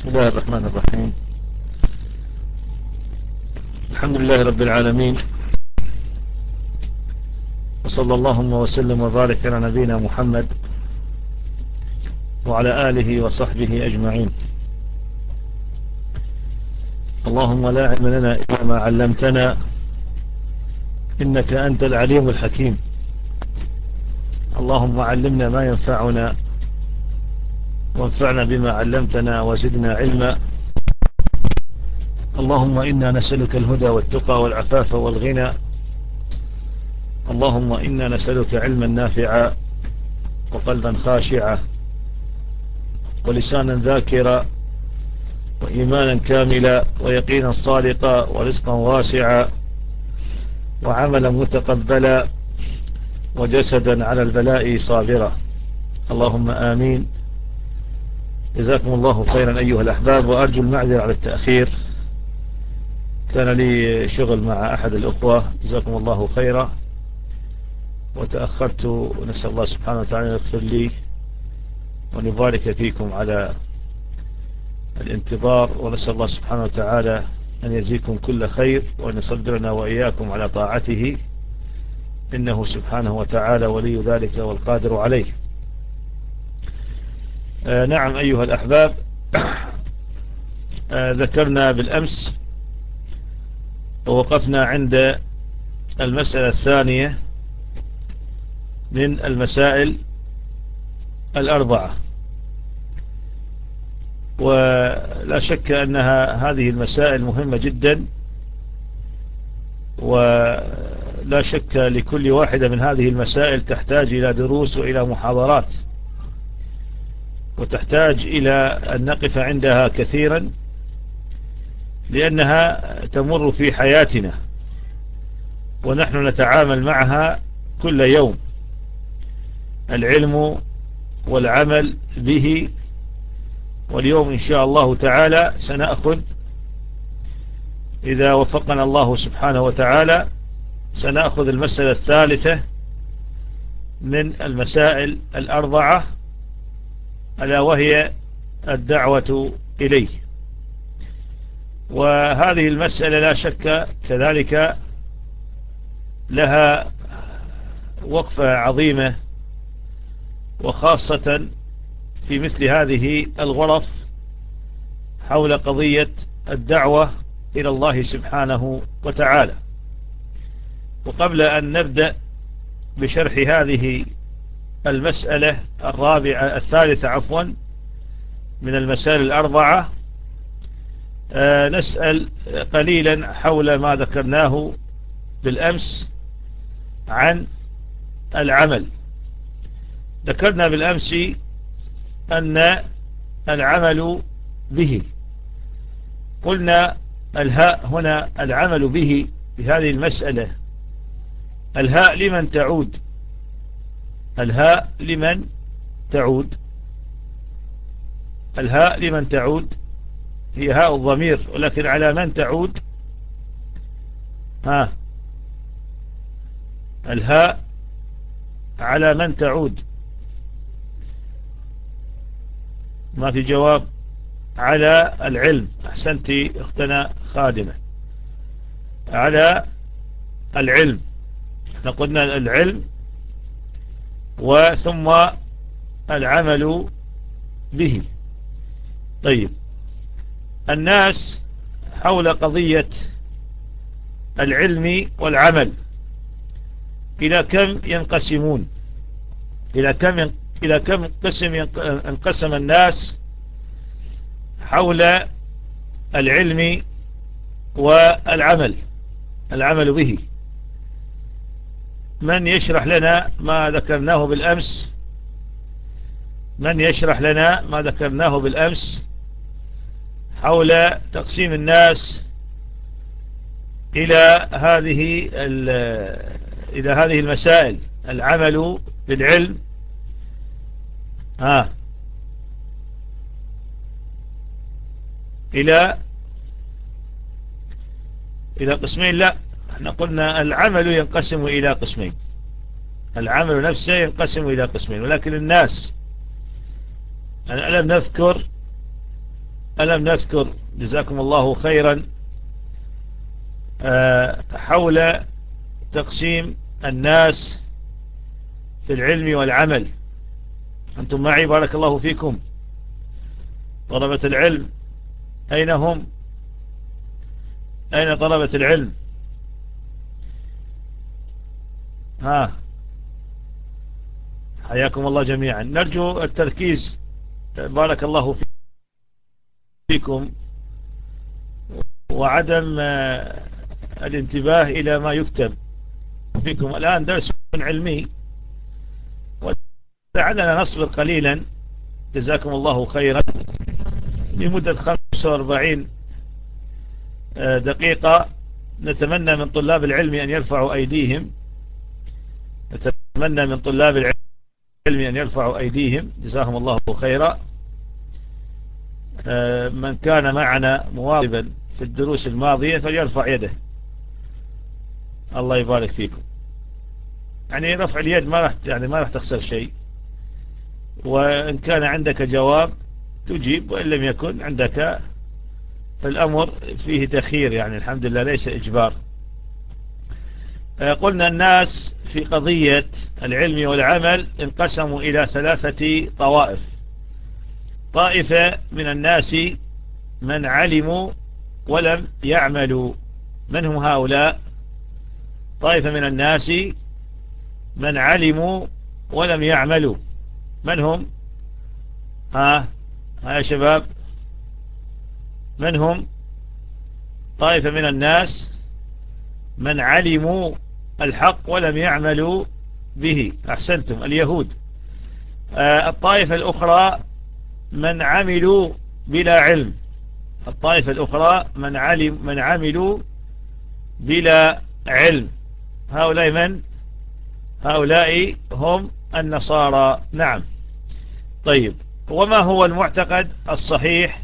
بسم الله الرحمن الرحيم. الحمد لله رب العالمين. وصلى اللهم وسلم وبارك على نبينا محمد وعلى آله وصحبه أجمعين. اللهم لا علم لنا إلا ما علمتنا إنك أنت العليم الحكيم. اللهم علمنا ما ينفعنا وانفعنا بما علمتنا وزدنا علما. اللهم إنا نسألك الهدى والتقى والعفاف والغنى. اللهم إنا نسألك علما نافعا وقلبا خاشعا ولسانا ذاكرا وإيمانا كاملا ويقينا صادقا ورزقا واسعا وعملا متقبلا وجسدا على البلاء صابرا. اللهم آمين. جزاكم الله خيرا أيها الأحباب وأرجو المعذرة على التأخير. كان لي شغل مع أحد الأخوة جزاكم الله خيرا. وتأخرت ونسأل الله سبحانه وتعالى يغفر لي ونبارك فيكم على الانتظار ونسأل الله سبحانه وتعالى أن يجزيكم كل خير وأن يصدرنا وإياكم على طاعته. إنه سبحانه وتعالى ولي ذلك والقادر عليه. نعم أيها الأحباب. آه ذكرنا بالأمس ووقفنا عند المسألة الثانية من المسائل الأربعة. ولا شك أنها هذه المسائل مهمة جدا ولا شك لكل واحدة من هذه المسائل تحتاج إلى دروس وإلى محاضرات. وتحتاج إلى أن نقف عندها كثيرا لأنها تمر في حياتنا ونحن نتعامل معها كل يوم. العلم والعمل به واليوم إن شاء الله تعالى سنأخذ. إذا وفقنا الله سبحانه وتعالى سنأخذ المسألة الثالثة من المسائل الأربعة. ألا وهي الدعوة إليه. وهذه المسألة لا شك كذلك لها وقفة عظيمة وخاصة في مثل هذه الغرف حول قضية الدعوة إلى الله سبحانه وتعالى. وقبل أن نبدأ بشرح هذه المسألة الرابعة الثالثة عفوا من المسائل الأربعة. آه نسأل قليلا حول ما ذكرناه بالأمس عن العمل. ذكرنا بالأمس أن العمل به. قلنا الهاء هنا العمل به بهذه المسألة. الهاء لمن تعود؟ الهاء لمن تعود. الهاء لمن تعود. هي هاء الضمير ولكن على من تعود؟ ها. الهاء على من تعود. ما في جواب؟ على العلم. أحسنتي أختنا خادمة. على العلم. إحنا قلنا العلم وثم العمل به. طيب. الناس حول قضية العلم والعمل إلى كم ينقسمون؟ إلى كم إلى كم قسم انقسم الناس حول العلم والعمل؟ العمل به. من يشرح لنا ما ذكرناه بالأمس؟ من يشرح لنا ما ذكرناه بالأمس حول تقسيم الناس إلى هذه إلى هذه المسائل؟ العمل بالعلم. ها. إلى إلى قسمين؟ لا. إحنا قلنا العمل ينقسم إلى قسمين. العمل نفسه ينقسم إلى قسمين ولكن الناس أنا لم نذكر ألم نذكر جزاكم الله خيرا آه، حول تقسيم الناس في العلم والعمل. أنتم معي بارك الله فيكم. طلبة العلم أين هم؟ أين طلبة العلم؟ ها. حياكم الله جميعا. نرجو التركيز. بارك الله فيكم. وعدم آه، الانتباه إلى ما يكتب. فيكم الآن درس علمي. ولعلنا نصبر قليلا. جزاكم الله خيرا. لمدة 45 آه، دقيقة. نتمنى من طلاب العلم أن يرفعوا أيديهم. نتمنى من طلاب العلم أن يرفعوا أيديهم. جزاهم الله خيرا. آه، من كان معنا مواظبا في الدروس الماضية فليرفع يده. الله يبارك فيكم. يعني رفع اليد ما راح يعني ما راح تخسر شيء. وإن كان عندك جواب تجيب وإن لم يكن عندك فالأمر فيه تخير يعني الحمد لله ليس إجبار. قلنا الناس في قضية العلم والعمل انقسموا إلى ثلاثة طوائف. طائفة من الناس من علموا ولم يعملوا. من هم هؤلاء؟ طائفة من الناس من علموا ولم يعملوا. من هم؟ ها ها يا شباب. من هم؟ طائفة من الناس من علموا الحق ولم يعملوا به. أحسنتم. اليهود. آه، الطائفة الأخرى من عملوا بلا علم. الطائفة الأخرى من علم من عملوا بلا علم. هؤلاء من؟ هؤلاء هم النصارى. نعم. طيب. وما هو المعتقد الصحيح؟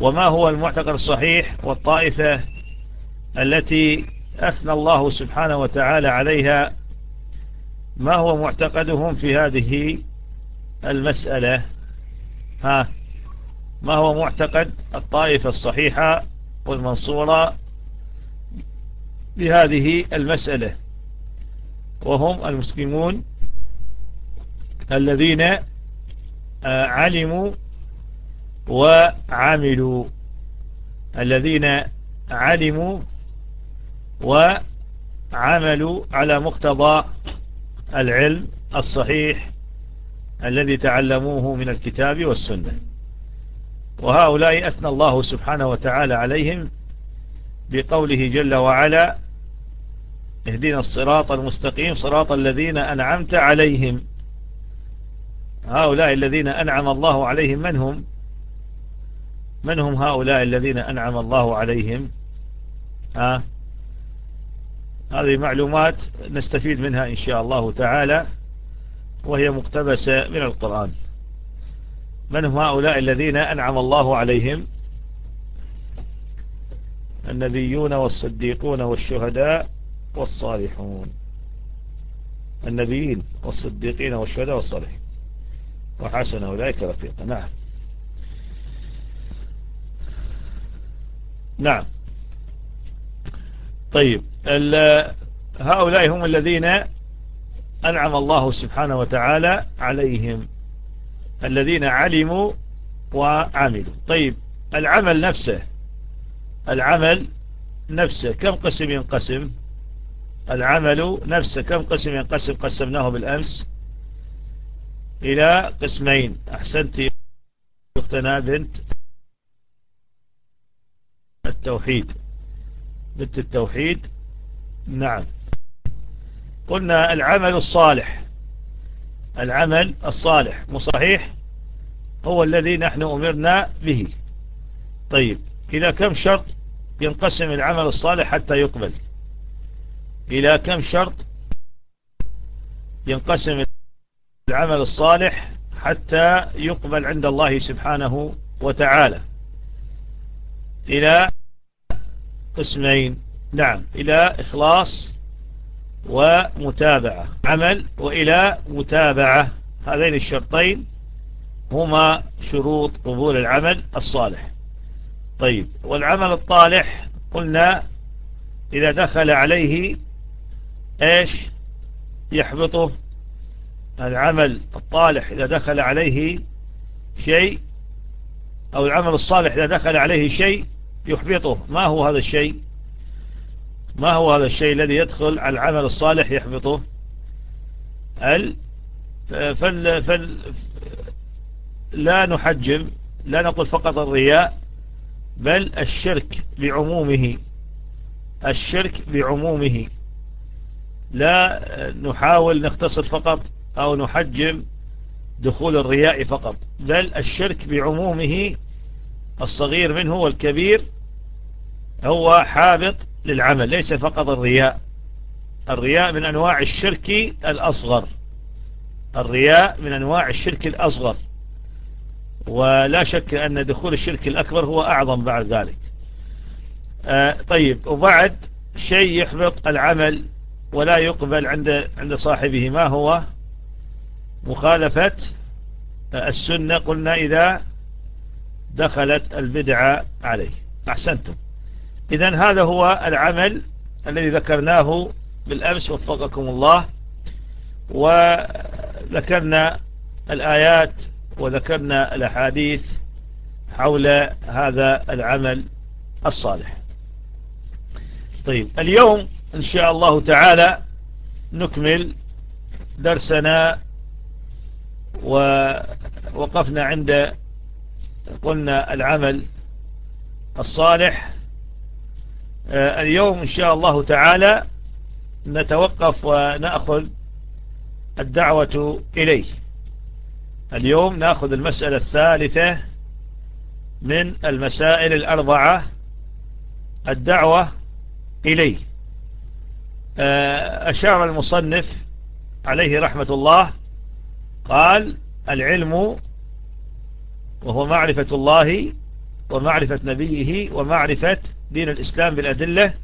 وما هو المعتقد الصحيح والطائفة التي أثنى الله سبحانه وتعالى عليها ما هو معتقدهم في هذه المسألة؟ ها ما هو معتقد؟ الطائفة الصحيحة والمنصورة بهذه المسألة. وهم المسلمون الذين آه، علموا وعملوا. الذين علموا وعملوا على مقتضى العلم الصحيح الذي تعلموه من الكتاب والسنة. وهؤلاء أثنى الله سبحانه وتعالى عليهم بقوله جل وعلا اهدنا الصراط المستقيم صراط الذين أنعمت عليهم. هؤلاء الذين أنعم الله عليهم من هم؟ من هم هؤلاء الذين أنعم الله عليهم؟ ها؟ هذه معلومات نستفيد منها إن شاء الله تعالى وهي مقتبسة من القرآن. من هم هؤلاء الذين أنعم الله عليهم؟ النبيون والصديقون والشهداء والصالحون. النبيين والصديقين والشهداء والصالحين. وحسن أولئك رفيقا. نعم. نعم. طيب هؤلاء هم الذين أنعم الله سبحانه وتعالى عليهم الذين علموا وعملوا. طيب العمل نفسه العمل نفسه كم قسم ينقسم؟ العمل نفسه كم قسم ينقسم؟ قسمناه بالأمس إلى قسمين. أحسنت أختنا بنت التوحيد. بنت التوحيد؟ نعم. قلنا العمل الصالح. العمل الصالح مصحيح هو الذي نحن أمرنا به. طيب إلى كم شرط ينقسم العمل الصالح حتى يقبل؟ إلى كم شرط ينقسم العمل الصالح حتى يقبل عند الله سبحانه وتعالى؟ إلى قسمين نعم. إلى إخلاص ومتابعة. عمل وإلى متابعة. هذين الشرطين هما شروط قبول العمل الصالح. طيب. والعمل الطالح قلنا إذا دخل عليه إيش؟ يحبطه. العمل الطالح إذا دخل عليه شيء أو العمل الصالح إذا دخل عليه شيء يحبطه. ما هو هذا الشيء؟ ما هو هذا الشيء الذي يدخل على العمل الصالح يحبطه؟ ال فل فل لا نحجم لا نقول فقط الرياء بل الشرك بعمومه. الشرك بعمومه. لا نحاول نختصر فقط أو نحجم دخول الرياء فقط بل الشرك بعمومه الصغير منه والكبير هو حابط للعمل ليس فقط الرياء. الرياء من أنواع الشرك الأصغر. الرياء من أنواع الشرك الأصغر. ولا شك أن دخول الشرك الأكبر هو أعظم بعد ذلك. آه طيب وبعد شيء يحبط العمل ولا يقبل عند عند صاحبه ما هو؟ مخالفة السنة. قلنا إذا دخلت البدعة عليه. أحسنتم. إذا هذا هو العمل الذي ذكرناه بالأمس وفقكم الله. وذكرنا الآيات وذكرنا الأحاديث حول هذا العمل الصالح. طيب اليوم إن شاء الله تعالى نكمل درسنا ووقفنا عند قلنا العمل الصالح. اليوم إن شاء الله تعالى نتوقف ونأخذ الدعوة إليه. اليوم نأخذ المسألة الثالثة من المسائل الأربعة الدعوة إليه. آه، أشار المصنف عليه رحمة الله قال العلم وهو معرفة الله ومعرفة نبيه ومعرفة دين الإسلام بالأدلة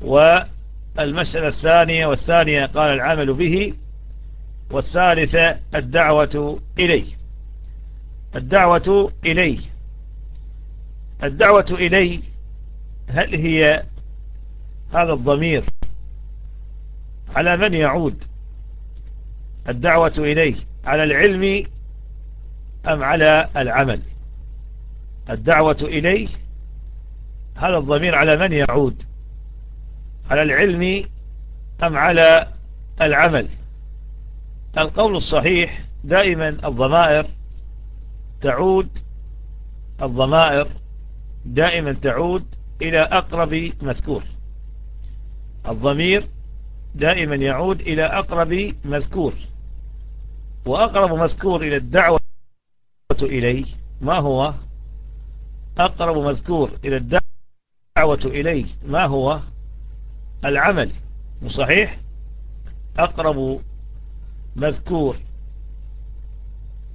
والمسألة الثانية والثانية قال العمل به والثالثة الدعوة إليه. الدعوة إليه. الدعوة إليه هل هي هذا الضمير على من يعود؟ الدعوة إليه على العلم أم على العمل؟ الدعوة إليه هذا الضمير على من يعود؟ على العلم أم على العمل؟ القول الصحيح دائما الضمائر تعود الضمائر دائما تعود إلى أقرب مذكور. الضمير دائما يعود إلى أقرب مذكور. وأقرب مذكور إلى الدعوة إليه ما هو؟ أقرب مذكور إلى الدعوة إليه. ما هو العمل؟ صحيح؟ أقرب مذكور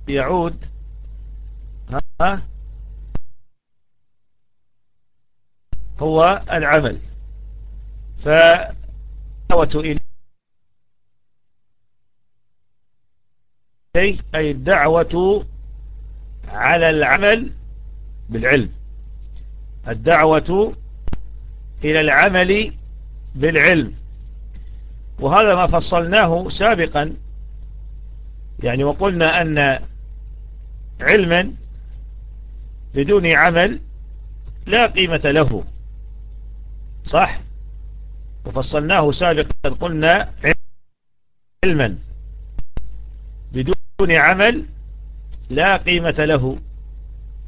يعود ها؟ هو العمل. فدعوة إليه أي الدعوة على العمل بالعلم. الدعوة إلى العمل بالعلم. وهذا ما فصلناه سابقا. يعني وقلنا أن علما بدون عمل لا قيمة له. صح؟ وفصلناه سابقا. قلنا علما بدون عمل لا قيمة له.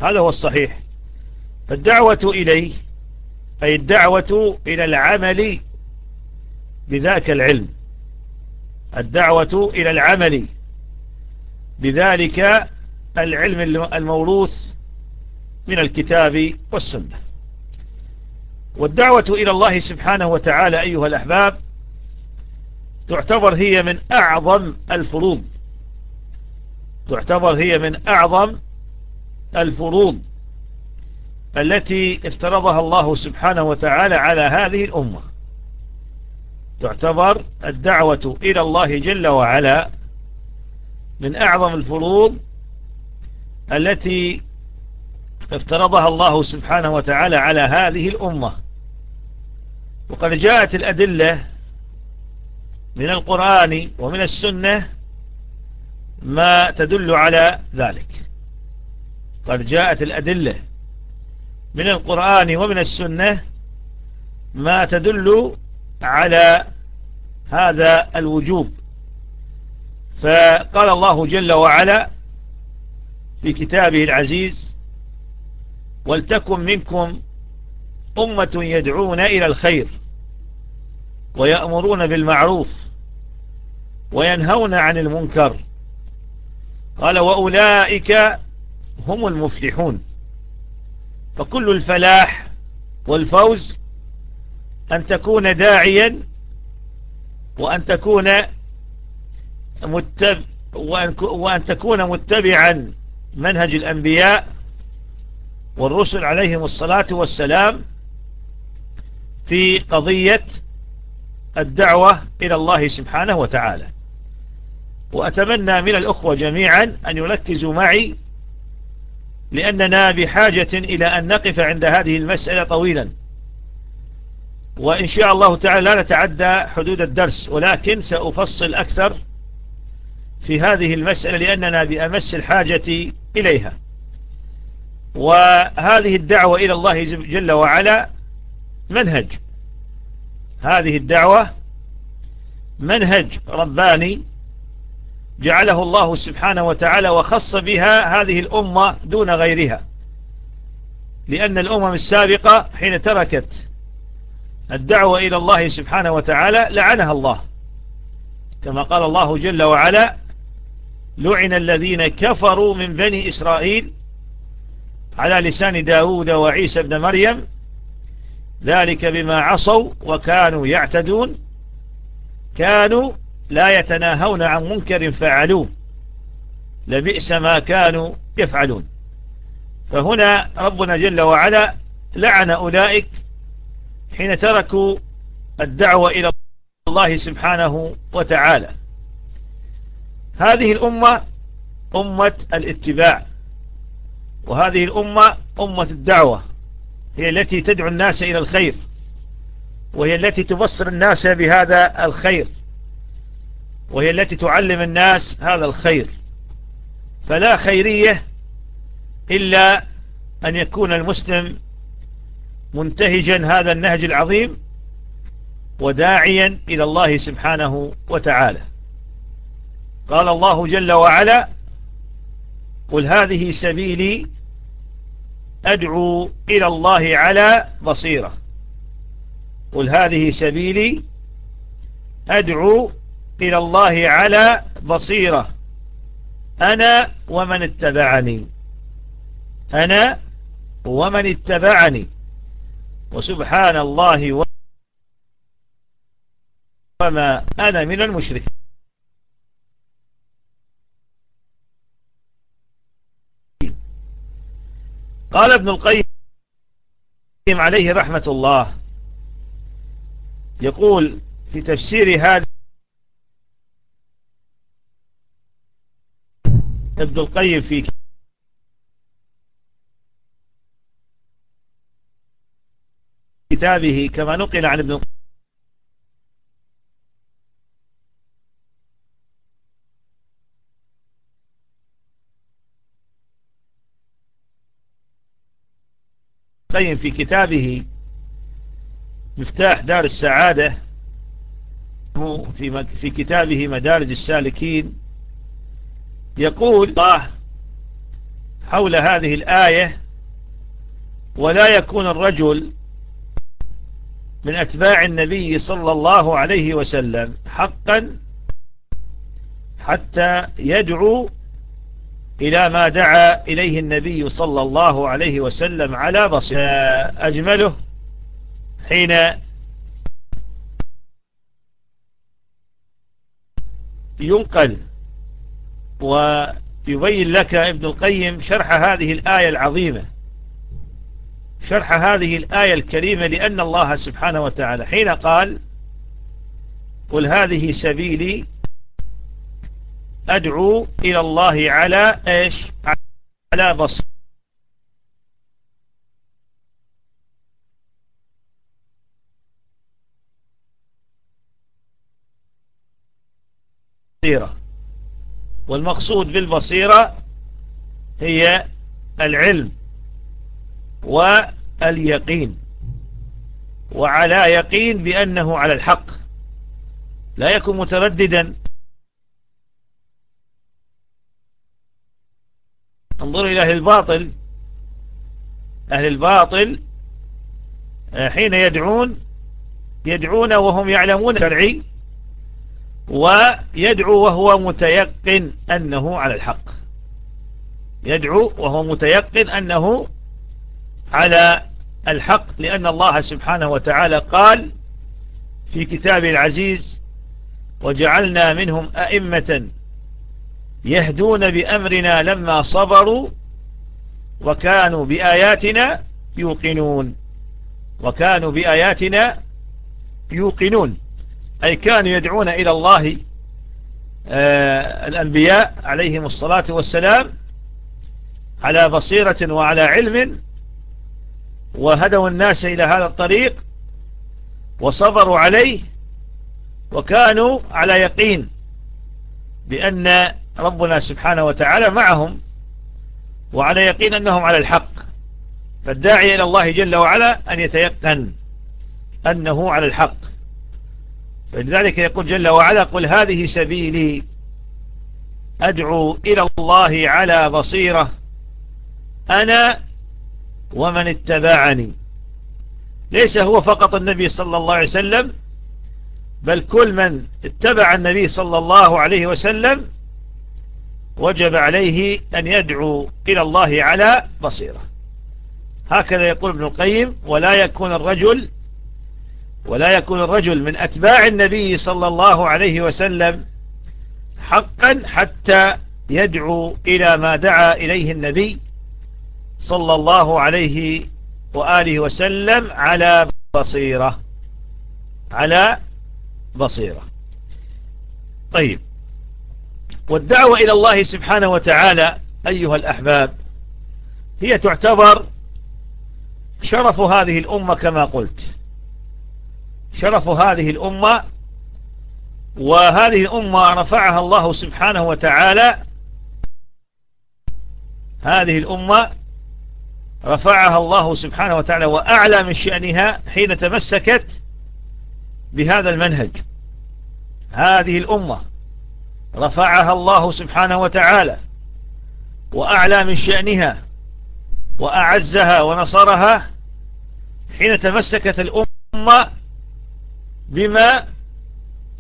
هذا هو الصحيح. فالدعوة إليه أي الدعوة إلى العمل بذاك العلم. الدعوة إلى العمل بذلك العلم الموروث من الكتاب والسنة. والدعوة إلى الله سبحانه وتعالى أيها الأحباب تعتبر هي من أعظم الفروض. تعتبر هي من أعظم الفروض. التي افترضها الله سبحانه وتعالى على هذه الأمة. تعتبر الدعوة إلى الله جل وعلا من أعظم الفروض التي افترضها الله سبحانه وتعالى على هذه الأمة. وقد جاءت الأدلة من القرآن ومن السنة ما تدل على ذلك. قد جاءت الأدلة من القرآن ومن السنة ما تدل على هذا الوجوب. فقال الله جل وعلا في كتابه العزيز ولتكن منكم أمة يدعون إلى الخير ويأمرون بالمعروف وينهون عن المنكر. قال وأولئك هم المفلحون. فكل الفلاح والفوز أن تكون داعيا وأن تكون متب وأن, تكون متبعا منهج الأنبياء والرسل عليهم الصلاة والسلام في قضية الدعوة إلى الله سبحانه وتعالى. وأتمنى من الأخوة جميعا أن يركزوا معي لأننا بحاجة إلى أن نقف عند هذه المسألة طويلا. وإن شاء الله تعالى لا نتعدى حدود الدرس ولكن سأفصل أكثر في هذه المسألة لأننا بأمس الحاجة إليها. وهذه الدعوة إلى الله جل وعلا منهج. هذه الدعوة منهج رباني جعله الله سبحانه وتعالى وخص بها هذه الأمة دون غيرها. لأن الأمم السابقة حين تركت الدعوة إلى الله سبحانه وتعالى لعنها الله. كما قال الله جل وعلا لعن الذين كفروا من بني إسرائيل على لسان داود وعيسى بن مريم ذلك بما عصوا وكانوا يعتدون كانوا لا يتناهون عن منكر فعلوه. لبئس ما كانوا يفعلون. فهنا ربنا جل وعلا لعن أولئك حين تركوا الدعوة إلى الله سبحانه وتعالى. هذه الأمة أمة الاتباع وهذه الأمة أمة الدعوة هي التي تدعو الناس إلى الخير وهي التي تبصر الناس بهذا الخير. وهي التي تعلم الناس هذا الخير. فلا خيرية إلا أن يكون المسلم منتهجا هذا النهج العظيم وداعيا إلى الله سبحانه وتعالى. قال الله جل وعلا قل هذه سبيلي أدعو إلى الله على بصيرة. قل هذه سبيلي أدعو إلى الله على بصيرة. أنا ومن اتبعني. أنا ومن اتبعني. وسبحان الله وما أنا من المشركين. قال ابن القيم عليه رحمة الله. يقول في تفسير هذا ابن القيم في كتابه كما نقل عن ابن القيم في كتابه مفتاح دار السعادة في في كتابه مدارج السالكين. يقول الله حول هذه الآية ولا يكون الرجل من أتباع النبي صلى الله عليه وسلم حقا حتى يدعو إلى ما دعا إليه النبي صلى الله عليه وسلم على بصير أجمله حين ينقل ويبين لك ابن القيم شرح هذه الآية العظيمة. شرح هذه الآية الكريمة لأن الله سبحانه وتعالى حين قال قل هذه سبيلي أدعو إلى الله على إيش؟ على بصيرة. والمقصود بالبصيرة هي العلم واليقين وعلى يقين بأنه على الحق لا يكون مترددا. انظروا إلى أهل الباطل. أهل الباطل آه، حين يدعون يدعون وهم يعلمون شرعي ويدعو وهو متيقن أنه على الحق. يدعو وهو متيقن أنه على الحق لأن الله سبحانه وتعالى قال في كتابه العزيز وجعلنا منهم أئمة يهدون بأمرنا لما صبروا وكانوا بآياتنا يوقنون وكانوا بآياتنا يوقنون. أي كانوا يدعون إلى الله آه الأنبياء عليهم الصلاة والسلام على بصيرة وعلى علم وهدوا الناس إلى هذا الطريق وصبروا عليه وكانوا على يقين بأن ربنا سبحانه وتعالى معهم وعلى يقين أنهم على الحق. فالداعي إلى الله جل وعلا أن يتيقن أنه على الحق. فلذلك يقول جل وعلا قل هذه سبيلي أدعو إلى الله على بصيرة أنا ومن اتبعني. ليس هو فقط النبي صلى الله عليه وسلم بل كل من اتبع النبي صلى الله عليه وسلم وجب عليه أن يدعو إلى الله على بصيرة. هكذا يقول ابن القيم ولا يكون الرجل ولا يكون الرجل من أتباع النبي صلى الله عليه وسلم حقا حتى يدعو إلى ما دعا إليه النبي صلى الله عليه وآله وسلم على بصيرة. على بصيرة. طيب. والدعوة إلى الله سبحانه وتعالى أيها الأحباب هي تعتبر شرف هذه الأمة كما قلت. شرف هذه الأمة وهذه الأمة رفعها الله سبحانه وتعالى. هذه الأمة رفعها الله سبحانه وتعالى وأعلى من شأنها حين تمسكت بهذا المنهج. هذه الأمة رفعها الله سبحانه وتعالى وأعلى من شأنها وأعزها ونصرها حين تمسكت الأمة بما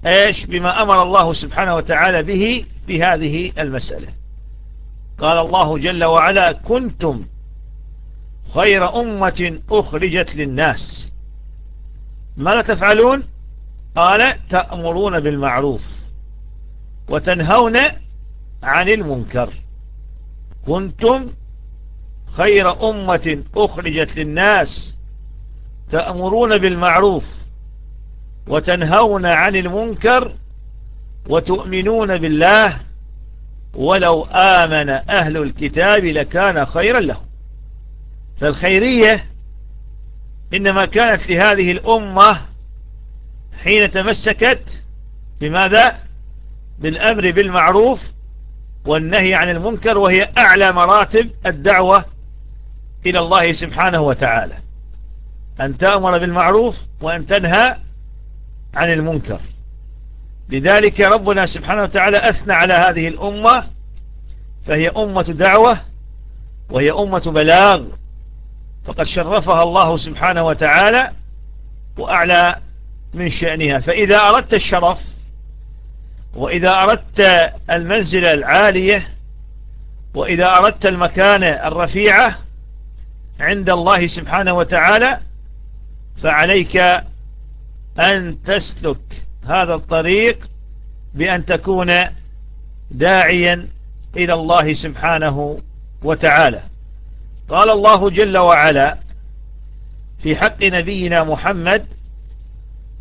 إيش؟ بما أمر الله سبحانه وتعالى به في هذه المسألة. قال الله جل وعلا كنتم خير أمة أخرجت للناس. ماذا تفعلون؟ قال تأمرون بالمعروف وتنهون عن المنكر. كنتم خير أمة أخرجت للناس تأمرون بالمعروف وتنهون عن المنكر وتؤمنون بالله ولو آمن أهل الكتاب لكان خيرا لهم. فالخيرية إنما كانت لهذه الأمة حين تمسكت بماذا؟ بالأمر بالمعروف والنهي عن المنكر وهي أعلى مراتب الدعوة إلى الله سبحانه وتعالى. أن تأمر بالمعروف وأن تنهى عن المنكر. لذلك ربنا سبحانه وتعالى أثنى على هذه الأمة فهي أمة دعوة وهي أمة بلاغ. فقد شرفها الله سبحانه وتعالى وأعلى من شأنها. فإذا أردت الشرف وإذا أردت المنزلة العالية وإذا أردت المكانة الرفيعة عند الله سبحانه وتعالى فعليك أن تسلك هذا الطريق بأن تكون داعيا إلى الله سبحانه وتعالى. قال الله جل وعلا في حق نبينا محمد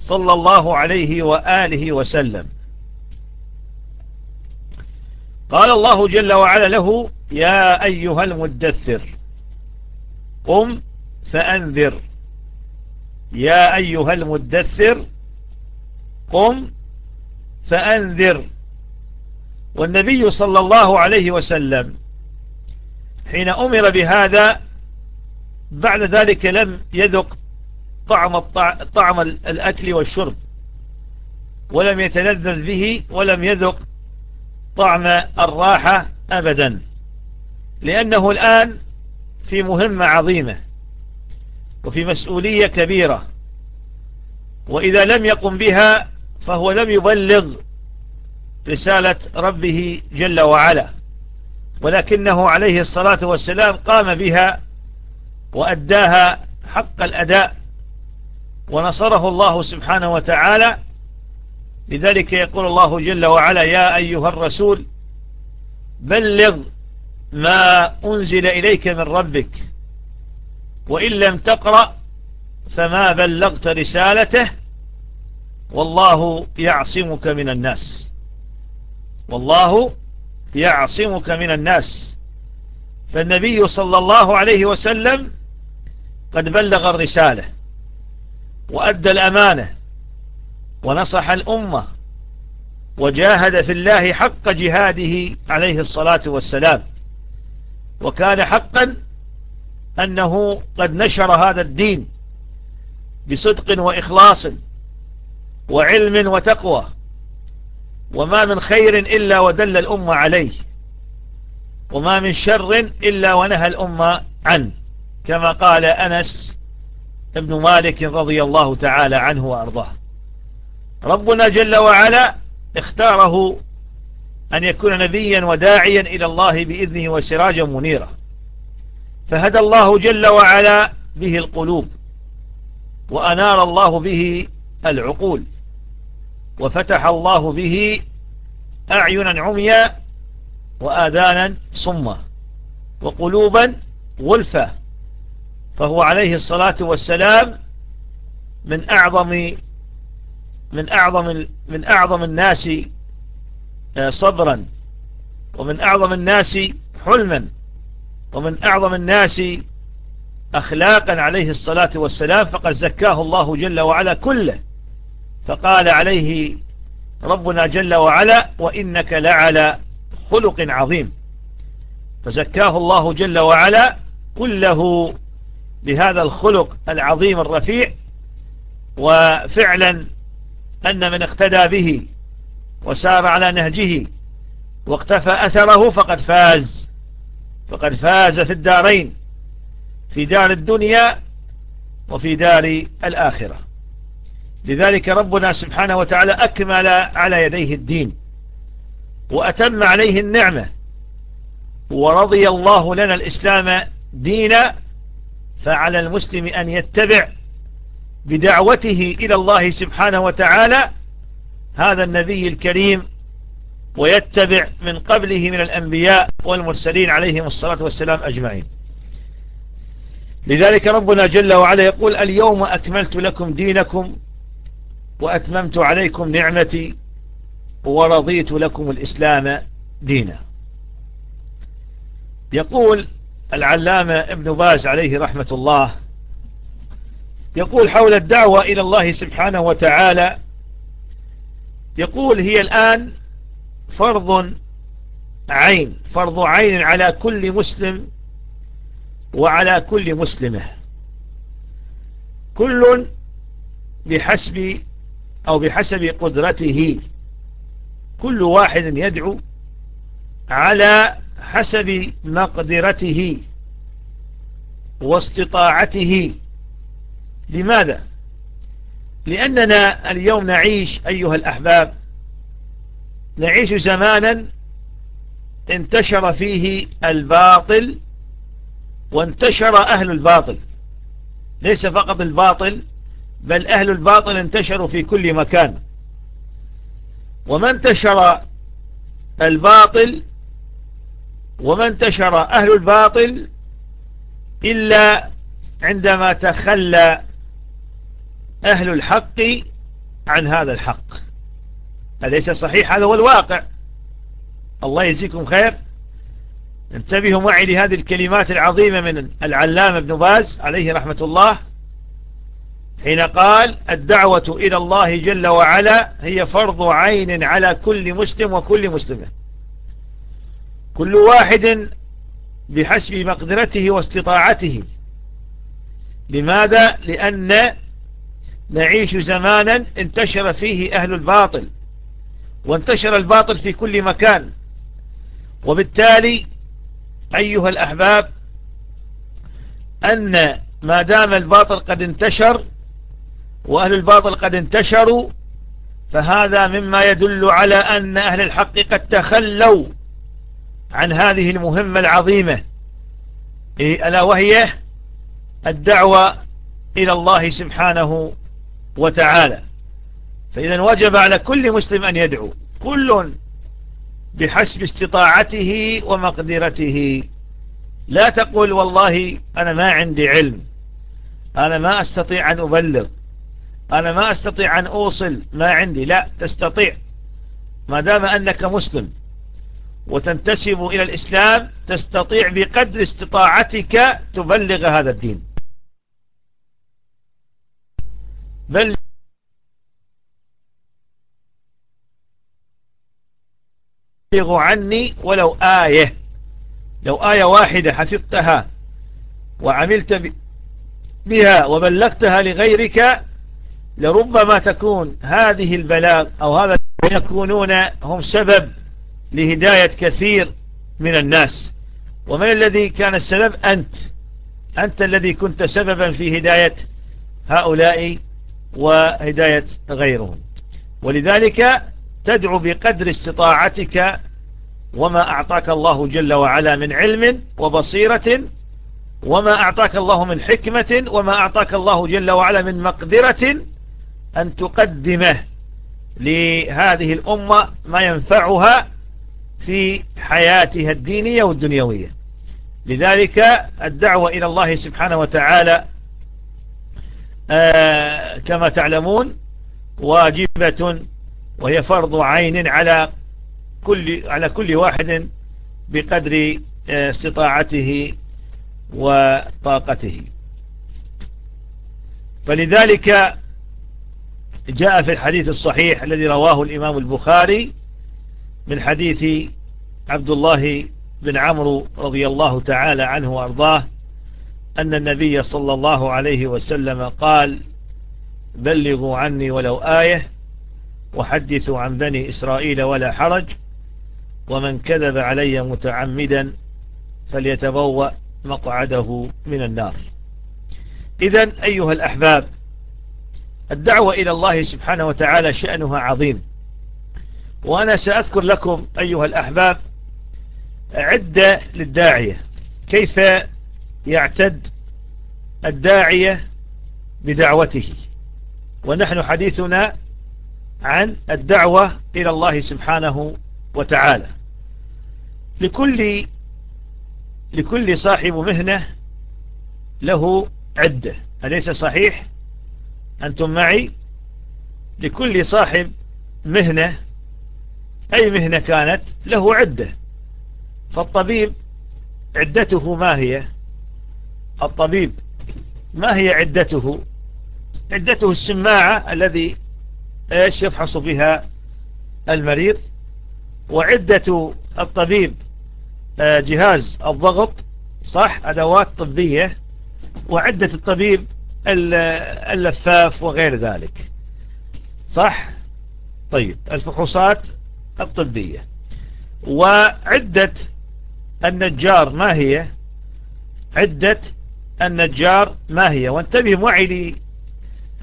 صلى الله عليه وآله وسلم. قال الله جل وعلا له يا أيها المدثر قم فأنذر. يا أيها المدثر قم فأنذر. والنبي صلى الله عليه وسلم حين أمر بهذا بعد ذلك لم يذق طعم, طعم الأكل والشرب ولم يتلذذ به ولم يذق طعم الراحة أبدا لأنه الآن في مهمة عظيمة. وفي مسؤولية كبيرة. وإذا لم يقم بها فهو لم يبلغ رسالة ربه جل وعلا. ولكنه عليه الصلاة والسلام قام بها وأداها حق الأداء. ونصره الله سبحانه وتعالى. لذلك يقول الله جل وعلا يا أيها الرسول بلغ ما أنزل إليك من ربك وإن لم تقرأ فما بلغت رسالته والله يعصمك من الناس. والله يعصمك من الناس. فالنبي صلى الله عليه وسلم قد بلغ الرسالة وأدى الأمانة ونصح الأمة وجاهد في الله حق جهاده عليه الصلاة والسلام. وكان حقا أنه قد نشر هذا الدين بصدق وإخلاص وعلم وتقوى وما من خير إلا ودل الأمة عليه وما من شر إلا ونهى الأمة عنه كما قال أنس ابن مالك رضي الله تعالى عنه وأرضاه. ربنا جل وعلا اختاره أن يكون نبيا وداعيا إلى الله بإذنه وسراجا منيرا. فهدى الله جل وعلا به القلوب وأنار الله به العقول وفتح الله به أعينا عميا وآذانا صمة وقلوبا غلفة فهو عليه الصلاة والسلام من أعظم من أعظم من أعظم الناس آه، صبرا ومن أعظم الناس حلما. ومن أعظم الناس أخلاقا عليه الصلاة والسلام فقد زكاه الله جل وعلا كله. فقال عليه ربنا جل وعلا وإنك لعلى خلق عظيم. فزكاه الله جل وعلا كله بهذا الخلق العظيم الرفيع. وفعلا أن من اقتدى به وسار على نهجه واقتفى أثره فقد فاز. فقد فاز في الدارين في دار الدنيا وفي دار الآخرة. لذلك ربنا سبحانه وتعالى أكمل على يديه الدين وأتم عليه النعمة ورضي الله لنا الإسلام دينا فعلى المسلم أن يتبع بدعوته إلى الله سبحانه وتعالى. هذا النبي الكريم ويتبع من قبله من الأنبياء والمرسلين عليهم الصلاة والسلام أجمعين. لذلك ربنا جل وعلا يقول اليوم أكملت لكم دينكم وأتممت عليكم نعمتي ورضيت لكم الإسلام دينا. يقول العلامة ابن باز عليه رحمة الله يقول حول الدعوة إلى الله سبحانه وتعالى يقول هي الآن فرض عين فرض عين على كل مسلم وعلى كل مسلمة. كل بحسب أو بحسب قدرته. كل واحد يدعو على حسب مقدرته واستطاعته. لماذا؟ لأننا اليوم نعيش أيها الأحباب نعيش زمانا انتشر فيه الباطل وانتشر أهل الباطل. ليس فقط الباطل بل أهل الباطل انتشروا في كل مكان. وما انتشر الباطل وما انتشر أهل الباطل إلا عندما تخلى أهل الحق عن هذا الحق. أليس صحيح؟ هذا هو الواقع. الله يجزيكم خير. انتبهوا معي لهذه الكلمات العظيمة من العلامة ابن باز عليه رحمة الله حين قال الدعوة إلى الله جل وعلا هي فرض عين على كل مسلم وكل مسلمة. كل واحد بحسب مقدرته واستطاعته. لماذا؟ لأن نعيش زمانا انتشر فيه أهل الباطل. وانتشر الباطل في كل مكان. وبالتالي أيها الأحباب أن ما دام الباطل قد انتشر وأهل الباطل قد انتشروا فهذا مما يدل على أن أهل الحق قد تخلوا عن هذه المهمة العظيمة. إيه، ألا وهي الدعوة إلى الله سبحانه وتعالى. فإذا وجب على كل مسلم أن يدعو كل بحسب استطاعته ومقدرته. لا تقول والله أنا ما عندي علم أنا ما أستطيع أن أبلغ أنا ما أستطيع أن أوصل ما عندي. لا تستطيع. ما دام أنك مسلم وتنتسب إلى الإسلام تستطيع بقدر استطاعتك تبلغ هذا الدين. بل بلغ عني ولو آية. لو آية واحدة حفظتها وعملت بها وبلغتها لغيرك لربما تكون هذه البلاغ أو هذا يكونون هم سبب لهداية كثير من الناس. ومن الذي كان السبب؟ أنت. أنت الذي كنت سببا في هداية هؤلاء وهداية غيرهم. ولذلك تدعو بقدر استطاعتك وما أعطاك الله جل وعلا من علم وبصيرة وما أعطاك الله من حكمة وما أعطاك الله جل وعلا من مقدرة أن تقدمه لهذه الأمة ما ينفعها في حياتها الدينية والدنيوية. لذلك الدعوة إلى الله سبحانه وتعالى آه كما تعلمون واجبة وهي فرض عين على كل على كل واحد بقدر آه، استطاعته وطاقته. فلذلك جاء في الحديث الصحيح الذي رواه الإمام البخاري من حديث عبد الله بن عمرو رضي الله تعالى عنه وأرضاه أن النبي صلى الله عليه وسلم قال بلغوا عني ولو آية وحدثوا عن بني إسرائيل ولا حرج ومن كذب علي متعمدا فليتبوأ مقعده من النار. إذا أيها الأحباب الدعوة إلى الله سبحانه وتعالى شأنها عظيم. وأنا سأذكر لكم أيها الأحباب عدة للداعية. كيف يعتد الداعية بدعوته؟ ونحن حديثنا عن الدعوة إلى الله سبحانه وتعالى. لكل لكل صاحب مهنة له عدة. أليس صحيح؟ أنتم معي؟ لكل صاحب مهنة أي مهنة كانت له عدة. فالطبيب عدته ما هي؟ الطبيب ما هي عدته؟ عدته السماعة الذي إيش يفحص بها المريض؟ وعدة الطبيب آه، جهاز الضغط صح؟ أدوات طبية. وعدة الطبيب اللفاف وغير ذلك. صح؟ طيب الفحوصات الطبية. وعدة النجار ما هي؟ عدة النجار ما هي؟ وانتبه معي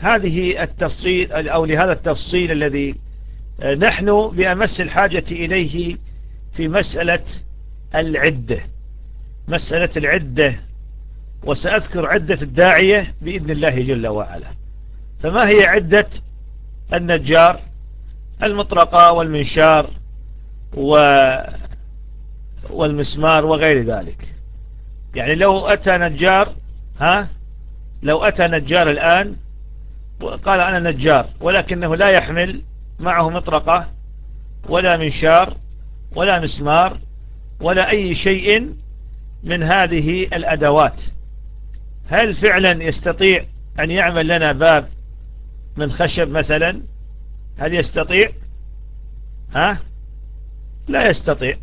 لهذه التفصيل أو لهذا التفصيل الذي نحن بأمس الحاجة إليه في مسألة العدة. مسألة العدة. وسأذكر عدة الداعية بإذن الله جل وعلا. فما هي عدة النجار؟ المطرقة والمنشار و والمسمار وغير ذلك. يعني لو أتى نجار ها؟ لو أتى نجار الآن وقال أنا نجار ولكنه لا يحمل معه مطرقة ولا منشار ولا مسمار ولا أي شيء من هذه الأدوات. هل فعلا يستطيع أن يعمل لنا باب من خشب مثلا؟ هل يستطيع؟ ها؟ لا يستطيع.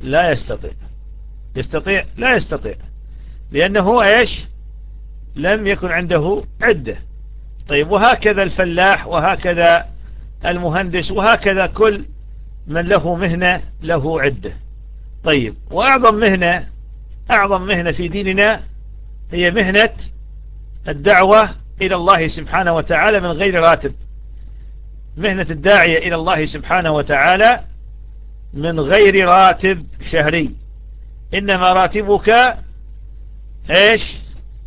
لا يستطيع. يستطيع؟ لا يستطيع. لأنه إيش؟ لم يكن عنده عدة. طيب وهكذا الفلاح وهكذا المهندس وهكذا كل من له مهنة له عدة. طيب وأعظم مهنة أعظم مهنة في ديننا هي مهنة الدعوة إلى الله سبحانه وتعالى من غير راتب. مهنة الداعية إلى الله سبحانه وتعالى من غير راتب شهري. إنما راتبك إيش؟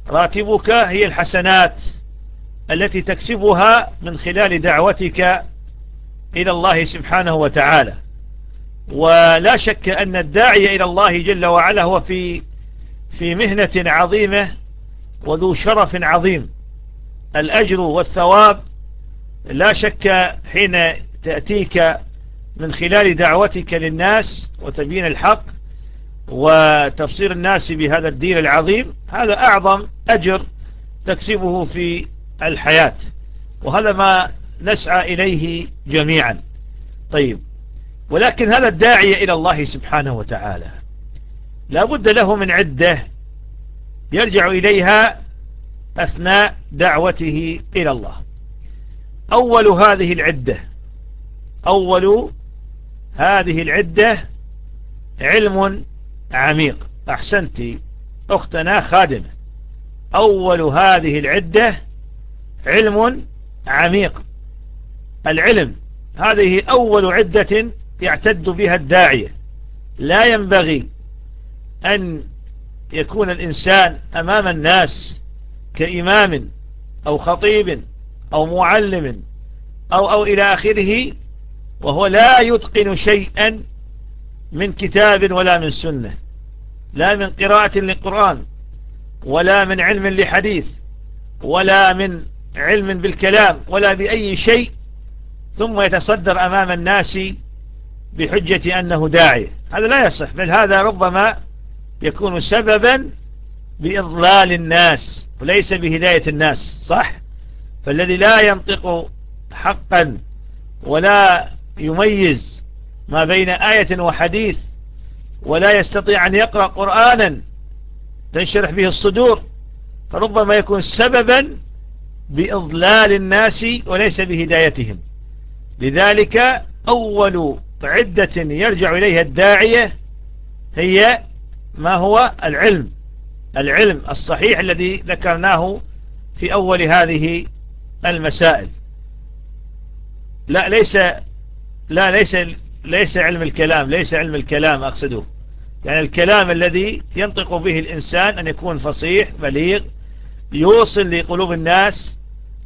راتبك هي الحسنات التي تكسبها من خلال دعوتك إلى الله سبحانه وتعالى. ولا شك أن الداعي إلى الله جل وعلا هو في في مهنة عظيمة وذو شرف عظيم. الأجر والثواب لا شك حين تأتيك من خلال دعوتك للناس وتبين الحق وتفسير الناس بهذا الدين العظيم هذا أعظم أجر تكسبه في الحياة. وهذا ما نسعى إليه جميعا. طيب ولكن هذا الداعية إلى الله سبحانه وتعالى لا بد له من عدة يرجع إليها أثناء دعوته إلى الله. أول هذه العدة أول هذه العدة علم عميق. أحسنت. أختنا خادمة. أول هذه العدة علم عميق. العلم هذه أول عدة يعتد بها الداعية. لا ينبغي أن يكون الإنسان أمام الناس كإمام أو خطيب أو معلم أو, أو إلى آخره وهو لا يتقن شيئا من كتاب ولا من سنة. لا من قراءة للقرآن ولا من علم لحديث ولا من علم بالكلام ولا بأي شيء ثم يتصدر أمام الناس بحجة أنه داعي. هذا لا يصح بل هذا ربما يكون سببا بإضلال الناس وليس بهداية الناس. صح؟ فالذي لا ينطق حقا ولا يميز ما بين آية وحديث ولا يستطيع أن يقرأ قرآنا تنشرح به الصدور فربما يكون سببا بإضلال الناس وليس بهدايتهم. لذلك أول عدة يرجع إليها الداعية هي ما هو؟ العلم. العلم الصحيح الذي ذكرناه في أول هذه المسائل. لا ليس لا ليس ليس علم الكلام ليس علم الكلام أقصده. يعني الكلام الذي ينطق به الإنسان أن يكون فصيح بليغ يوصل لقلوب الناس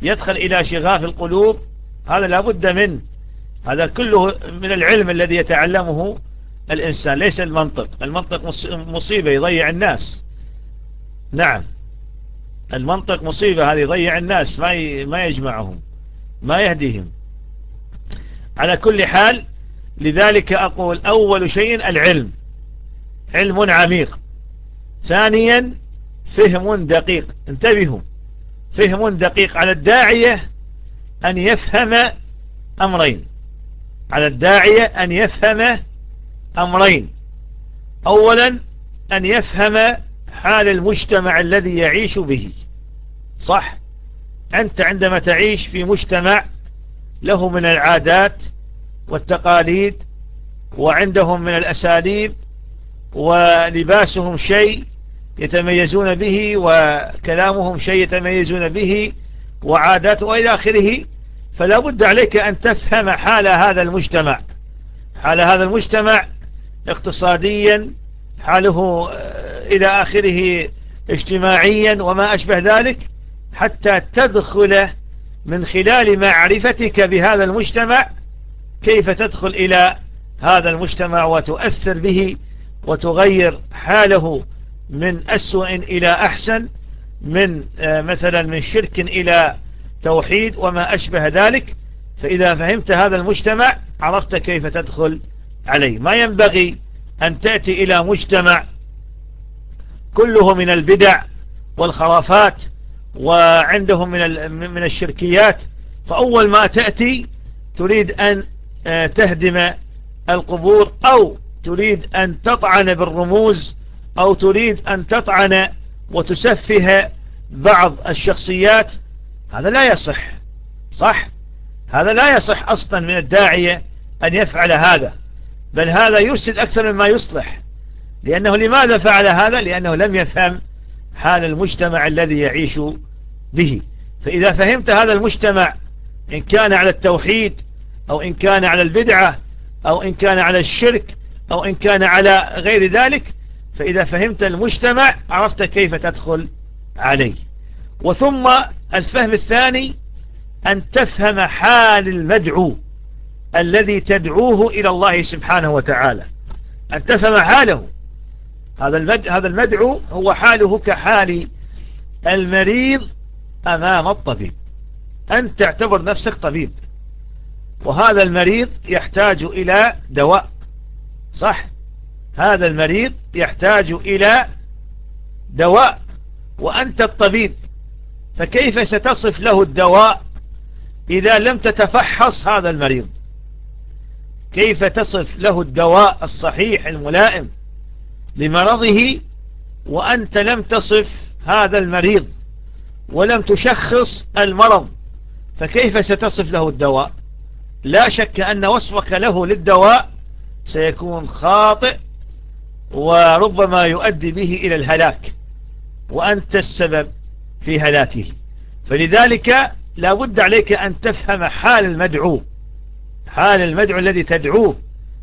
يدخل إلى شغاف القلوب هذا لابد منه. هذا كله من العلم الذي يتعلمه الإنسان ليس المنطق. المنطق مصيبة يضيع الناس. نعم. المنطق مصيبة هذه يضيع الناس ما ما يجمعهم ما يهديهم. على كل حال لذلك أقول أول شيء العلم. علم عميق. ثانيا فهم دقيق. انتبهوا. فهم دقيق على الداعية أن يفهم أمرين. على الداعية أن يفهم أمرين. أولا أن يفهم حال المجتمع الذي يعيش به. صح؟ أنت عندما تعيش في مجتمع له من العادات والتقاليد وعندهم من الأساليب ولباسهم شيء يتميزون به وكلامهم شيء يتميزون به وعادات وإلى آخره. فلا بد عليك أن تفهم حال هذا المجتمع. حال هذا المجتمع اقتصاديا حاله آه، إلى آخره اجتماعيا وما أشبه ذلك حتى تدخل من خلال معرفتك بهذا المجتمع كيف تدخل إلى هذا المجتمع وتؤثر به وتغير حاله من أسوأ إلى أحسن من آه، مثلا من شرك إلى توحيد وما أشبه ذلك. فإذا فهمت هذا المجتمع عرفت كيف تدخل عليه. ما ينبغي أن تأتي إلى مجتمع كله من البدع والخرافات وعندهم من من الشركيات. فأول ما تأتي تريد أن تهدم القبور أو تريد أن تطعن بالرموز أو تريد أن تطعن وتسفه بعض الشخصيات. هذا لا يصح صح؟ هذا لا يصح أصلا من الداعية أن يفعل هذا بل هذا يفسد أكثر مما يصلح. لأنه لماذا فعل هذا؟ لأنه لم يفهم حال المجتمع الذي يعيش به. فإذا فهمت هذا المجتمع إن كان على التوحيد أو إن كان على البدعة أو إن كان على الشرك أو إن كان على غير ذلك فإذا فهمت المجتمع عرفت كيف تدخل عليه. وثم الفهم الثاني أن تفهم حال المدعو الذي تدعوه إلى الله سبحانه وتعالى. أن تفهم حاله. هذا هذا المدعو هو حاله كحال المريض أمام الطبيب. أن تعتبر نفسك طبيب. وهذا المريض يحتاج إلى دواء. صح؟ هذا المريض يحتاج إلى دواء. وأنت الطبيب فكيف ستصف له الدواء إذا لم تتفحص هذا المريض؟ كيف تصف له الدواء الصحيح الملائم لمرضه وأنت لم تصف هذا المريض ولم تشخص المرض؟ فكيف ستصف له الدواء؟ لا شك أن وصفك له للدواء سيكون خاطئ وربما يؤدي به إلى الهلاك وأنت السبب في هلاكه. فلذلك لا بد عليك أن تفهم حال المدعو حال المدعو الذي تدعوه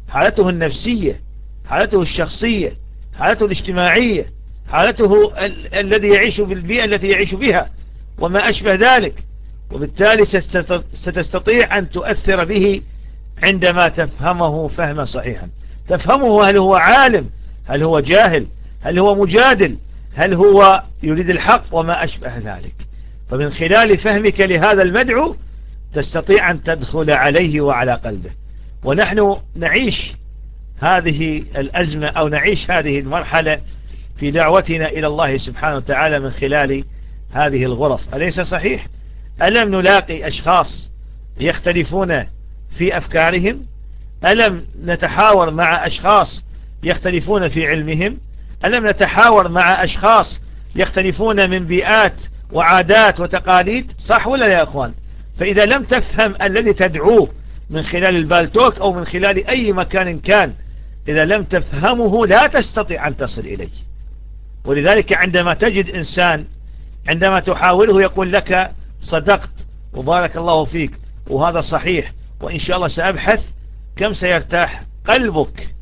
حالته النفسية حالته الشخصية حالته الاجتماعية حالته ال الذي يعيش بالبيئة التي يعيش بها وما أشبه ذلك. وبالتالي ستستطيع أن تؤثر به عندما تفهمه فهما صحيحا. تفهمه هل هو عالم هل هو جاهل هل هو مجادل هل هو يريد الحق وما أشبه ذلك. فمن خلال فهمك لهذا المدعو تستطيع أن تدخل عليه وعلى قلبه. ونحن نعيش هذه الأزمة أو نعيش هذه المرحلة في دعوتنا إلى الله سبحانه وتعالى من خلال هذه الغرف. أليس صحيح؟ ألم نلاقي أشخاص يختلفون في أفكارهم؟ ألم نتحاور مع أشخاص يختلفون في علمهم؟ ألم نتحاور مع أشخاص يختلفون من بيئات وعادات وتقاليد؟ صح ولا يا أخوان؟ فإذا لم تفهم الذي تدعوه من خلال البالتوك أو من خلال أي مكان كان إذا لم تفهمه لا تستطيع أن تصل إليه. ولذلك عندما تجد إنسان عندما تحاوله يقول لك صدقت وبارك الله فيك وهذا صحيح وإن شاء الله سأبحث كم سيرتاح قلبك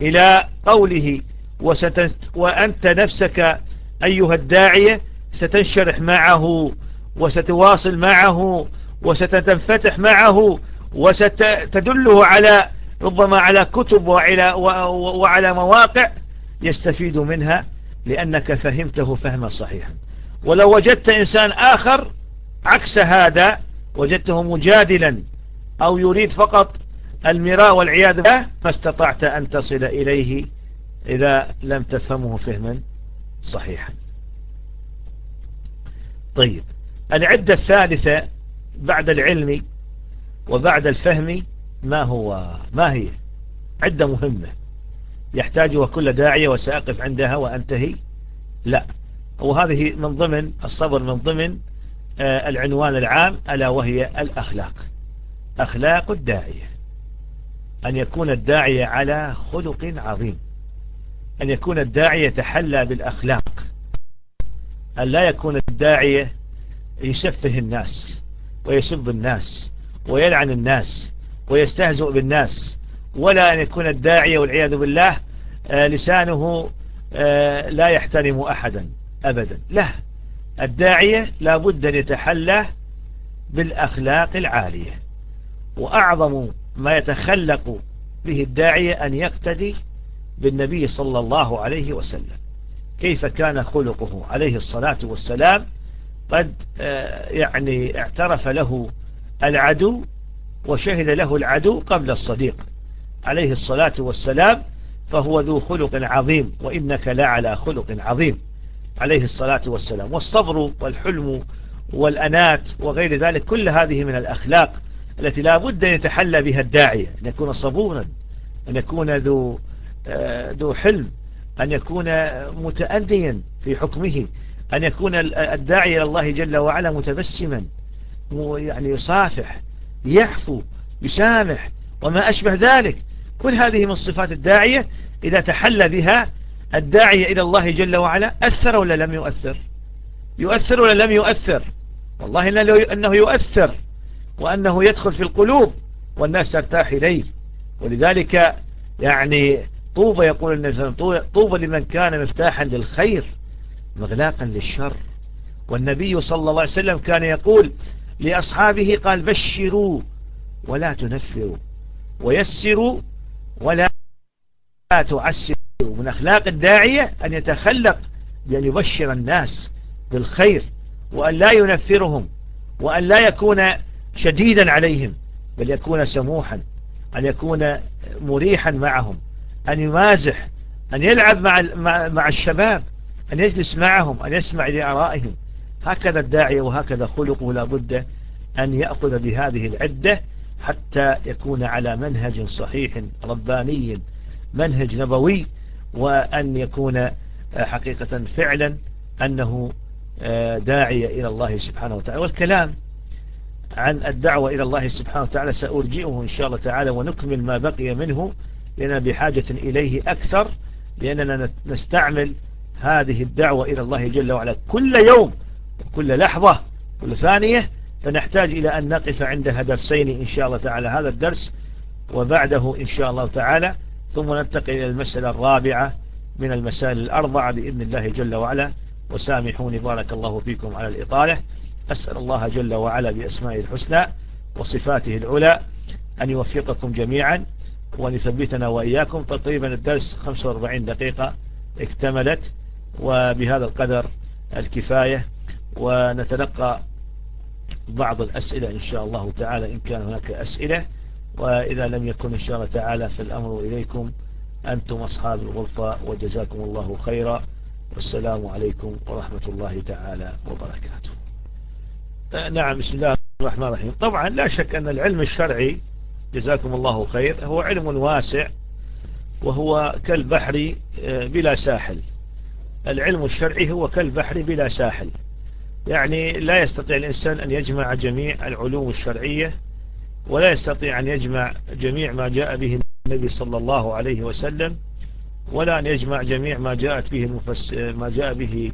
إلى قوله وستن وأنت نفسك أيها الداعية ستنشرح معه وستواصل معه وستتنفتح معه وستدله على ربما على كتب وعلى, وعلى مواقع يستفيد منها لأنك فهمته فهما صحيحا. ولو وجدت إنسان آخر عكس هذا وجدته مجادلا أو يريد فقط المراء والعياذ به ما استطعت أن تصل إليه إذا لم تفهمه فهما صحيحا. طيب العدة الثالثة بعد العلم وبعد الفهم ما هو؟ ما هي؟ عدة مهمة. يحتاجها كل داعية وسأقف عندها وأنتهي؟ لا. وهذه من ضمن الصبر من ضمن العنوان العام ألا وهي الأخلاق. أخلاق الداعية. أن يكون الداعية على خلق عظيم. أن يكون الداعية يتحلى بالأخلاق. أن لا يكون الداعية يسفه الناس ويسب الناس ويلعن الناس ويستهزئ بالناس. ولا أن يكون الداعية والعياذ بالله آه، لسانه آه، لا يحترم أحدا أبدا. لا. الداعية لابد أن يتحلى بالأخلاق العالية. وأعظم ما يتخلق به الداعية أن يقتدي بالنبي صلى الله عليه وسلم. كيف كان خلقه عليه الصلاة والسلام؟ قد آه، يعني اعترف له العدو وشهد له العدو قبل الصديق عليه الصلاة والسلام فهو ذو خلق عظيم وإنك لعلى خلق عظيم. عليه الصلاة والسلام. والصبر والحلم والأنات وغير ذلك كل هذه من الأخلاق التي لا بد أن يتحلى بها الداعية. أن يكون صبورا أن يكون ذو آه، ذو حلم أن يكون متأديا في حكمه أن يكون الداعي إلى الله جل وعلا متبسما يعني يصافح يحفو يسامح وما أشبه ذلك. كل هذه من صفات الداعية إذا تحلى بها الداعية إلى الله جل وعلا أثر ولا لم يؤثر؟ يؤثر ولا لم يؤثر؟ والله أنه يؤثر وأنه يدخل في القلوب والناس ترتاح إليه. ولذلك يعني طوبى يقول النبي طوبى لمن كان مفتاحا للخير مغلاقا للشر. والنبي صلى الله عليه وسلم كان يقول لأصحابه قال بشروا ولا تنفروا ويسروا ولا تعسروا من أخلاق الداعية أن يتخلق بأن يبشر الناس بالخير وأن لا ينفرهم وأن لا يكون شديدا عليهم بل يكون سموحا أن يكون مريحا معهم أن يمازح أن يلعب مع مع الشباب أن يجلس معهم أن يسمع لآرائهم. هكذا الداعية وهكذا خلقه لا بد أن يأخذ بهذه العدة حتى يكون على منهج صحيح رباني منهج نبوي وأن يكون حقيقة فعلا أنه داعية إلى الله سبحانه وتعالى. والكلام عن الدعوة إلى الله سبحانه وتعالى سأرجئه إن شاء الله تعالى ونكمل ما بقي منه لأننا بحاجة إليه أكثر لأننا نستعمل هذه الدعوة إلى الله جل وعلا كل يوم وكل لحظة كل ثانية. فنحتاج إلى أن نقف عندها درسين إن شاء الله تعالى هذا الدرس وبعده إن شاء الله تعالى. ثم ننتقل إلى المسألة الرابعة من المسائل الأربعة بإذن الله جل وعلا. وسامحوني بارك الله فيكم على الإطالة. أسأل الله جل وعلا بأسمائه الحسنى وصفاته العلى أن يوفقكم جميعا وأن يثبتنا وإياكم. تقريبا الدرس 45 دقيقة اكتملت وبهذا القدر الكفاية. ونتلقى بعض الأسئلة إن شاء الله تعالى إن كان هناك أسئلة. وإذا لم يكن إن شاء الله تعالى فالأمر إليكم. أنتم أصحاب الغرفة وجزاكم الله خيرا. والسلام عليكم ورحمة الله تعالى وبركاته. نعم بسم الله الرحمن الرحيم. طبعا لا شك أن العلم الشرعي جزاكم الله خير. هو علم واسع وهو كالبحر آه، بلا ساحل. العلم الشرعي هو كالبحر بلا ساحل. يعني لا يستطيع الإنسان أن يجمع جميع العلوم الشرعية ولا يستطيع أن يجمع جميع ما جاء به النبي صلى الله عليه وسلم ولا أن يجمع جميع ما جاءت به ما جاء به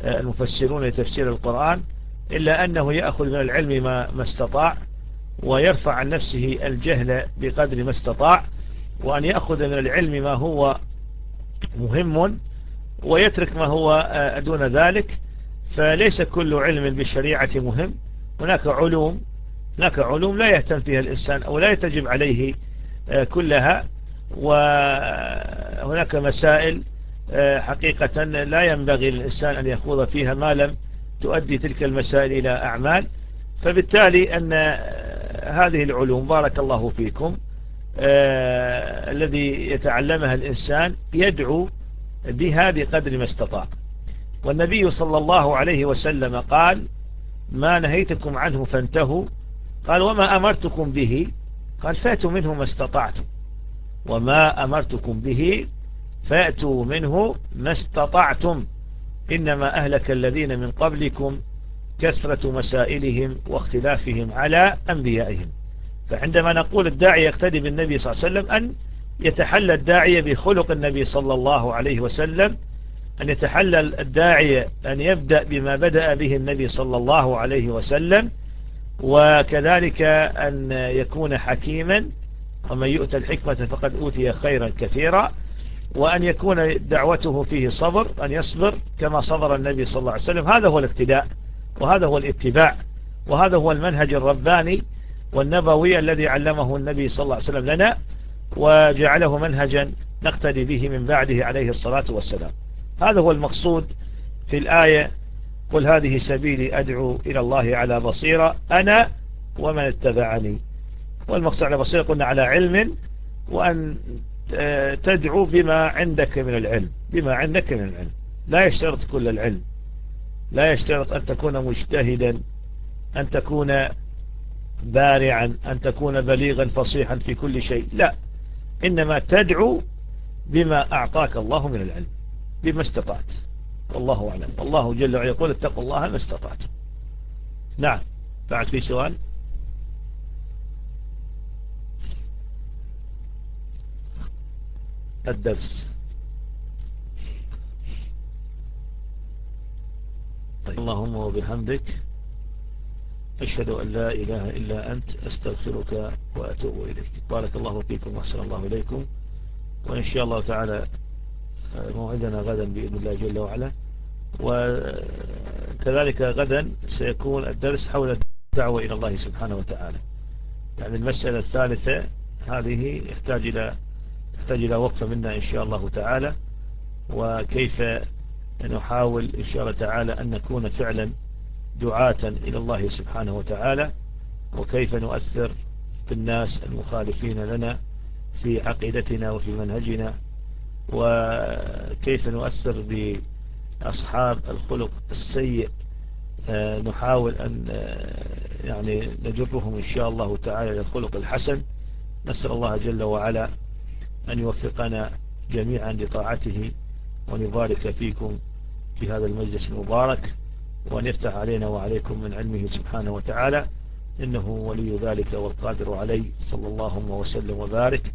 آه، المفسرون لتفسير القرآن إلا أنه يأخذ من العلم ما, ما استطاع ويرفع عن نفسه الجهل بقدر ما استطاع وأن يأخذ من العلم ما هو مهم ويترك ما هو آه، دون ذلك فليس كل علم بالشريعة مهم. هناك علوم هناك علوم لا يهتم فيها الإنسان أو لا يتجب عليه آه، كلها. وهناك مسائل آه، حقيقة لا ينبغي للإنسان أن يخوض فيها ما لم تؤدي تلك المسائل إلى أعمال. فبالتالي أن هذه العلوم بارك الله فيكم آه الذي يتعلمها الإنسان يدعو بها بقدر ما استطاع. والنبي صلى الله عليه وسلم قال ما نهيتكم عنه فانتهوا قال وما أمرتكم به؟ قال فأتوا منه ما استطعتم. وما أمرتكم به؟ فأتوا منه ما استطعتم. إنما أهلك الذين من قبلكم كثرة مسائلهم واختلافهم على أنبيائهم. فعندما نقول الداعي يقتدي بالنبي صلى الله عليه وسلم أن يتحلى الداعية بخلق النبي صلى الله عليه وسلم أن يتحلى الداعية أن يبدأ بما بدأ به النبي صلى الله عليه وسلم وكذلك أن يكون حكيما ومن يؤتى الحكمة فقد أوتي خيرا كثيرا وأن يكون دعوته فيه صبر أن يصبر كما صبر النبي صلى الله عليه وسلم. هذا هو الاقتداء وهذا هو الاتباع وهذا هو المنهج الرباني والنبوي الذي علمه النبي صلى الله عليه وسلم لنا وجعله منهجا نقتدي به من بعده عليه الصلاة والسلام. هذا هو المقصود في الآية قل هذه سبيلي أدعو إلى الله على بصيرة أنا ومن اتبعني. والمقصود على بصيرة قلنا على علم وأن تدعو بما عندك من العلم بما عندك من العلم. لا يشترط كل العلم. لا يشترط أن تكون مجتهدا أن تكون بارعا أن تكون بليغا فصيحا في كل شيء. لا. إنما تدعو بما أعطاك الله من العلم بما استطعت. والله أعلم. والله جل وعلا يقول اتقوا الله ما استطعت نعم. بعد في سؤال. الدرس. طيب. اللهم وبحمدك. أشهد أن لا إله إلا أنت. أستغفرك وأتوب إليك. بارك الله فيكم وأحسن الله إليكم. وإن شاء الله تعالى موعدنا غدا بإذن الله جل وعلا. وكذلك غدا سيكون الدرس حول الدعوة إلى الله سبحانه وتعالى. يعني المسألة الثالثة هذه يحتاج إلى تحتاج إلى وقفة منا إن شاء الله تعالى. وكيف نحاول إن شاء الله تعالى أن نكون فعلا دعاة إلى الله سبحانه وتعالى. وكيف نؤثر بالناس المخالفين لنا في عقيدتنا وفي منهجنا. وكيف نؤثر بأصحاب الخلق السيء. آه، نحاول أن آه، يعني نجرهم إن شاء الله تعالى للخلق الحسن. نسأل الله جل وعلا أن يوفقنا جميعا لطاعته وأن يبارك فيكم في هذا المجلس المبارك وأن يفتح علينا وعليكم من علمه سبحانه وتعالى. إنه ولي ذلك والقادر عليه. صلى الله وسلم وبارك.